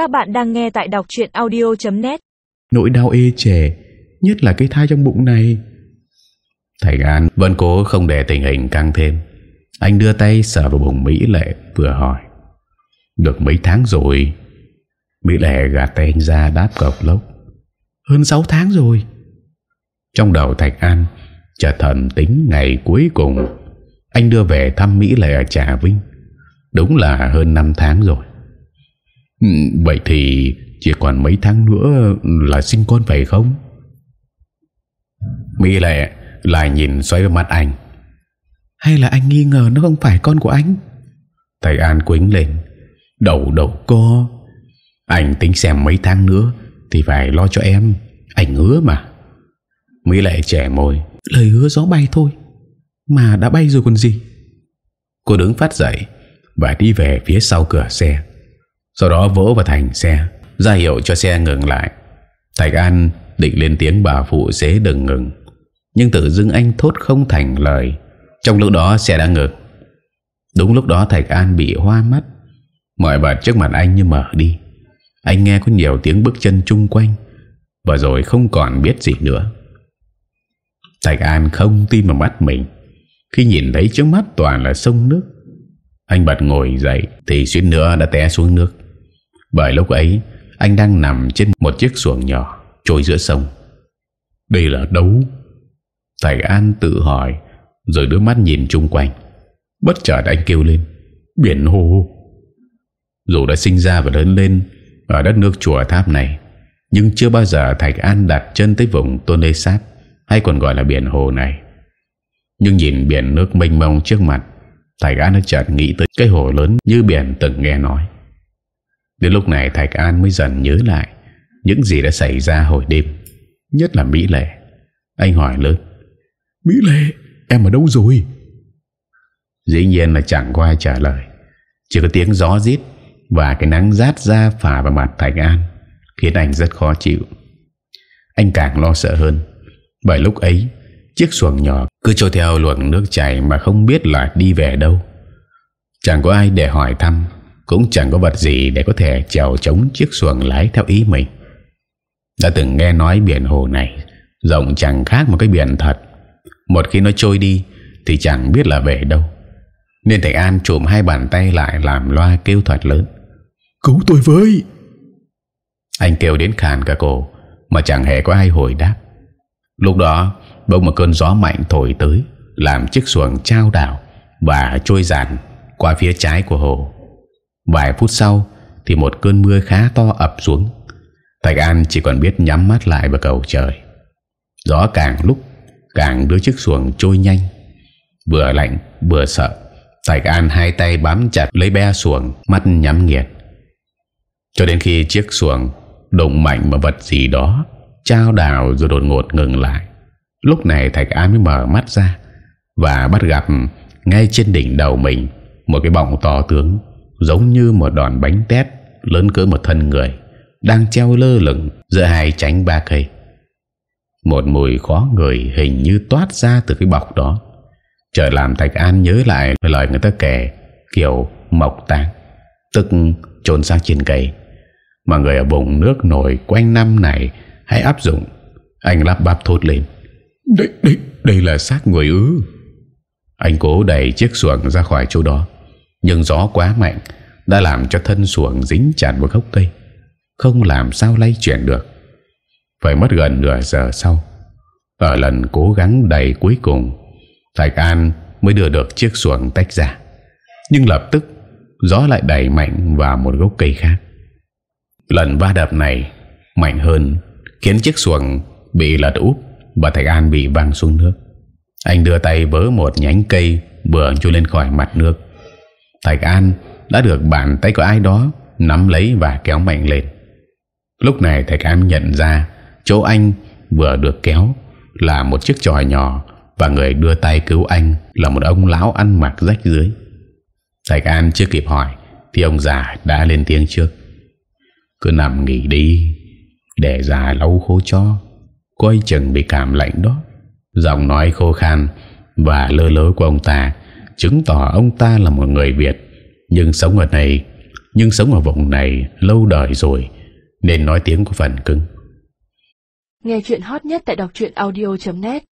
Các bạn đang nghe tại đọc chuyện audio.net Nỗi đau ê chề Nhất là cái thai trong bụng này. Thầy An vẫn cố không để tình hình căng thêm. Anh đưa tay sờ vào bụng Mỹ Lệ Vừa hỏi. Được mấy tháng rồi? Mỹ Lệ gạt tay anh ra đáp cọc lốc. Hơn 6 tháng rồi. Trong đầu Thạch An Chợt thần tính ngày cuối cùng. Anh đưa về thăm Mỹ Lệ ở Trà Vinh. Đúng là hơn 5 tháng rồi Vậy thì Chỉ còn mấy tháng nữa Là sinh con phải không? Mỹ Lệ Lại nhìn xoay vào mắt anh. Hay là anh nghi ngờ nó không phải con của anh? Thầy An quính lên. Đầu đầu co. Anh tính xem mấy tháng nữa Thì phải lo cho em. Anh hứa mà. Mỹ Lệ trẻ môi. Lời hứa gió bay thôi. Mà đã bay rồi còn gì? Cô đứng phát dậy Và đi về phía sau cửa xe sau đó vỗ vào thành xe, ra hiệu cho xe ngừng lại. Thạch An định lên tiếng bà phụ xế đừng ngừng, Nhưng tự dưng anh thốt không thành lời. Trong lúc đó xe đã ngừng. Đúng lúc đó Thạch An bị hoa mắt. Mọi vật trước mặt anh như mở đi. Anh nghe có nhiều tiếng bước chân chung quanh, Và rồi không còn biết gì nữa. Thạch An không tin vào mắt mình. Khi nhìn thấy trước mắt toàn là sông nước, Anh bật ngồi dậy Thì suýt nữa đã té xuống nước. Bởi lúc ấy Anh đang nằm trên một chiếc xuồng nhỏ Trôi giữa sông Đây là đâu Thạch An tự hỏi Rồi đưa mắt nhìn chung quanh Bất chợt anh kêu lên Biển hồ Dù đã sinh ra và lớn lên Ở đất nước chùa tháp này Nhưng chưa bao giờ Thạch An đặt chân tới vùng Tôn Lê Sáp hay còn gọi là biển hồ này. Nhưng nhìn biển nước mênh mông trước mặt, Thạch An đã chợt nghĩ tới cái hồ lớn như biển từng nghe nói. Đến lúc này Thạch An mới dần nhớ lại những gì đã xảy ra hồi đêm, nhất là Mỹ Lệ. Anh hỏi lớn, Mỹ Lệ, em ở đâu rồi? Dĩ nhiên là chẳng có ai trả lời. Chỉ có tiếng gió rít và cái nắng rát ra phả vào mặt Thạch An, khiến anh rất khó chịu. Anh càng lo sợ hơn bởi lúc ấy Chiếc xuồng nhỏ cứ trôi theo luồng nước chảy Mà không biết là đi về đâu Chẳng có ai để hỏi thăm Cũng chẳng có vật gì để có thể chèo chống chiếc xuồng lái theo ý mình. Đã từng nghe nói biển hồ này Rộng chẳng khác một cái biển thật. Một khi nó trôi đi Thì chẳng biết là về đâu. Nên thầy An trụm hai bàn tay lại Làm loa kêu thật lớn. Cứu tôi với! Anh kêu đến khàn cả cổ Mà chẳng hề có ai hồi đáp. Lúc đó bỗng một cơn gió mạnh thổi tới Làm chiếc xuồng trao đảo Và trôi dàn qua phía trái của hồ Vài phút sau Thì một cơn mưa khá to ập xuống. Thạch An chỉ còn biết nhắm mắt lại vào cầu trời. Gió càng lúc Càng đưa chiếc xuồng trôi nhanh. Vừa lạnh, vừa sợ, Thạch An hai tay bám chặt lấy be xuồng, Mắt nhắm nghiệt Cho đến khi chiếc xuồng Đụng mạnh vào vật gì đó, Trao đảo rồi đột ngột ngừng lại. Lúc này Thạch An mới mở mắt ra Và bắt gặp Ngay trên đỉnh đầu mình Một cái bọng to tướng. Giống như một đòn bánh tét Lớn cỡ một thân người Đang treo lơ lửng giữa hai tránh ba cây. Một mùi khó người Hình như toát ra từ cái bọc đó. Trời làm Thạch An nhớ lại Lời người ta kể Kiểu mộc tang Tức trốn sang trên cây. Mà người ở bụng nước nổi quanh năm này Hãy áp dụng Anh lắp bắp thốt lên. Đây, đây, đây là xác người ư? Anh cố đẩy chiếc xuồng ra khỏi chỗ đó. Nhưng gió quá mạnh, Đã làm cho thân xuồng dính chặt vào gốc cây, Không làm sao lay chuyển được. Phải mất gần nửa giờ sau, Ở lần cố gắng đầy cuối cùng, Thạch An mới đưa được chiếc xuồng tách ra. Nhưng lập tức, Gió lại đẩy mạnh vào một gốc cây khác. Lần va đập này Mạnh hơn, Khiến chiếc xuồng bị lật úp Và Thạch An bị văng xuống nước. Anh đưa tay vớ một nhánh cây Vừa chui lên khỏi mặt nước. Thạch An đã được bàn tay của ai đó Nắm lấy và kéo mạnh lên. Lúc này Thạch An nhận ra Chỗ anh vừa được kéo Là một chiếc tròi nhỏ Và người đưa tay cứu anh Là một ông lão ăn mặc rách dưới. Thạch An chưa kịp hỏi Thì ông già đã lên tiếng trước. Cứ nằm nghỉ đi, để già lau khô cho, Coi chừng bị cảm lạnh đó, Giọng nói khô khan Và lơ lớ của ông ta. Chứng tỏ ông ta là một người Việt. Nhưng sống ở này Nhưng sống ở vùng này lâu đời rồi, Nên nói tiếng có phần cứng. Nghe chuyện hot nhất tại đọc truyện audio.net